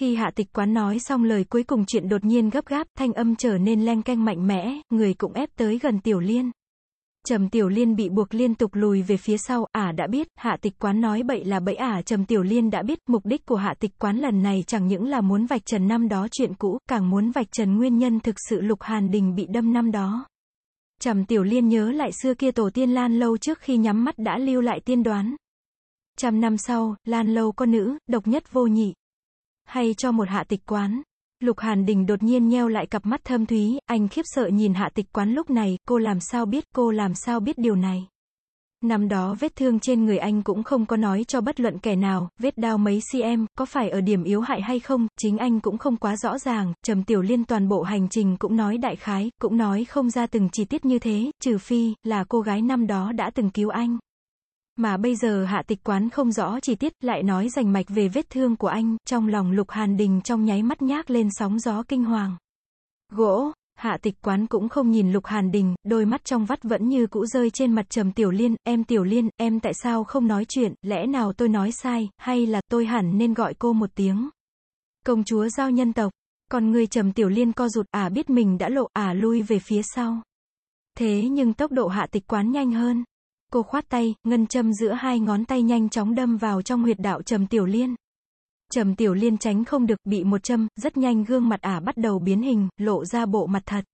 Khi hạ tịch quán nói xong lời cuối cùng chuyện đột nhiên gấp gáp, thanh âm trở nên len canh mạnh mẽ, người cũng ép tới gần tiểu liên. Trầm Tiểu Liên bị buộc liên tục lùi về phía sau, ả đã biết, hạ tịch quán nói bậy là bẫy ả Trầm Tiểu Liên đã biết, mục đích của hạ tịch quán lần này chẳng những là muốn vạch trần năm đó chuyện cũ, càng muốn vạch trần nguyên nhân thực sự Lục Hàn Đình bị đâm năm đó. Trầm Tiểu Liên nhớ lại xưa kia tổ tiên Lan Lâu trước khi nhắm mắt đã lưu lại tiên đoán. Trăm năm sau, Lan Lâu có nữ, độc nhất vô nhị. Hay cho một hạ tịch quán. Lục Hàn Đình đột nhiên nheo lại cặp mắt thâm thúy, anh khiếp sợ nhìn hạ tịch quán lúc này, cô làm sao biết, cô làm sao biết điều này. Năm đó vết thương trên người anh cũng không có nói cho bất luận kẻ nào, vết đau mấy cm, có phải ở điểm yếu hại hay không, chính anh cũng không quá rõ ràng, Trầm Tiểu Liên toàn bộ hành trình cũng nói đại khái, cũng nói không ra từng chi tiết như thế, trừ phi, là cô gái năm đó đã từng cứu anh. Mà bây giờ hạ tịch quán không rõ chi tiết, lại nói rành mạch về vết thương của anh, trong lòng Lục Hàn Đình trong nháy mắt nhác lên sóng gió kinh hoàng. Gỗ, hạ tịch quán cũng không nhìn Lục Hàn Đình, đôi mắt trong vắt vẫn như cũ rơi trên mặt trầm Tiểu Liên, em Tiểu Liên, em tại sao không nói chuyện, lẽ nào tôi nói sai, hay là tôi hẳn nên gọi cô một tiếng. Công chúa giao nhân tộc, còn người trầm Tiểu Liên co rụt, à biết mình đã lộ, à lui về phía sau. Thế nhưng tốc độ hạ tịch quán nhanh hơn. Cô khoát tay, ngân châm giữa hai ngón tay nhanh chóng đâm vào trong huyệt đạo Trầm Tiểu Liên. Trầm Tiểu Liên tránh không được, bị một châm, rất nhanh gương mặt ả bắt đầu biến hình, lộ ra bộ mặt thật.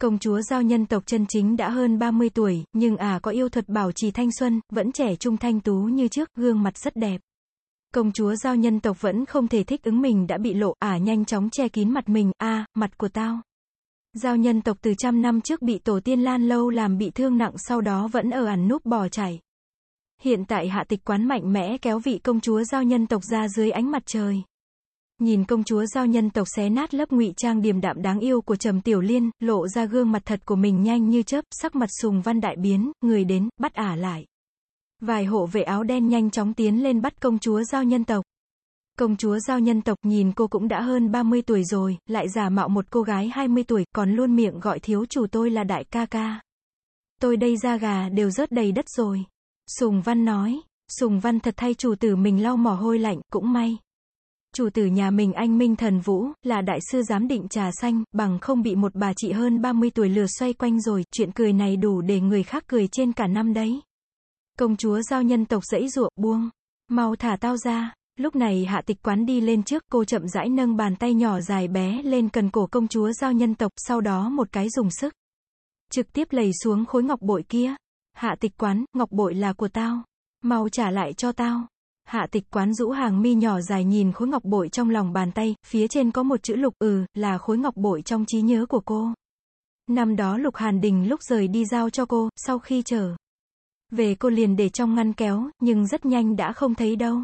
Công chúa giao nhân tộc chân chính đã hơn 30 tuổi, nhưng ả có yêu thuật bảo trì thanh xuân, vẫn trẻ trung thanh tú như trước, gương mặt rất đẹp. Công chúa giao nhân tộc vẫn không thể thích ứng mình đã bị lộ, ả nhanh chóng che kín mặt mình, a mặt của tao. Giao nhân tộc từ trăm năm trước bị tổ tiên Lan Lâu làm bị thương nặng sau đó vẫn ở ẩn núp bỏ chảy. Hiện tại hạ tịch quán mạnh mẽ kéo vị công chúa giao nhân tộc ra dưới ánh mặt trời. Nhìn công chúa giao nhân tộc xé nát lớp ngụy trang điềm đạm đáng yêu của Trầm Tiểu Liên, lộ ra gương mặt thật của mình nhanh như chớp, sắc mặt sùng văn đại biến, người đến, bắt ả lại. Vài hộ vệ áo đen nhanh chóng tiến lên bắt công chúa giao nhân tộc. Công chúa giao nhân tộc nhìn cô cũng đã hơn 30 tuổi rồi, lại giả mạo một cô gái 20 tuổi, còn luôn miệng gọi thiếu chủ tôi là đại ca ca. Tôi đây da gà đều rớt đầy đất rồi. Sùng Văn nói, Sùng Văn thật thay chủ tử mình lau mồ hôi lạnh, cũng may. Chủ tử nhà mình anh Minh Thần Vũ, là đại sư giám định trà xanh, bằng không bị một bà chị hơn 30 tuổi lừa xoay quanh rồi, chuyện cười này đủ để người khác cười trên cả năm đấy. Công chúa giao nhân tộc dãy ruộng, buông. Mau thả tao ra. Lúc này hạ tịch quán đi lên trước cô chậm rãi nâng bàn tay nhỏ dài bé lên cần cổ công chúa giao nhân tộc, sau đó một cái dùng sức. Trực tiếp lầy xuống khối ngọc bội kia. Hạ tịch quán, ngọc bội là của tao. Mau trả lại cho tao. Hạ tịch quán rũ hàng mi nhỏ dài nhìn khối ngọc bội trong lòng bàn tay, phía trên có một chữ lục, ừ, là khối ngọc bội trong trí nhớ của cô. Năm đó Lục Hàn Đình lúc rời đi giao cho cô, sau khi trở về cô liền để trong ngăn kéo, nhưng rất nhanh đã không thấy đâu.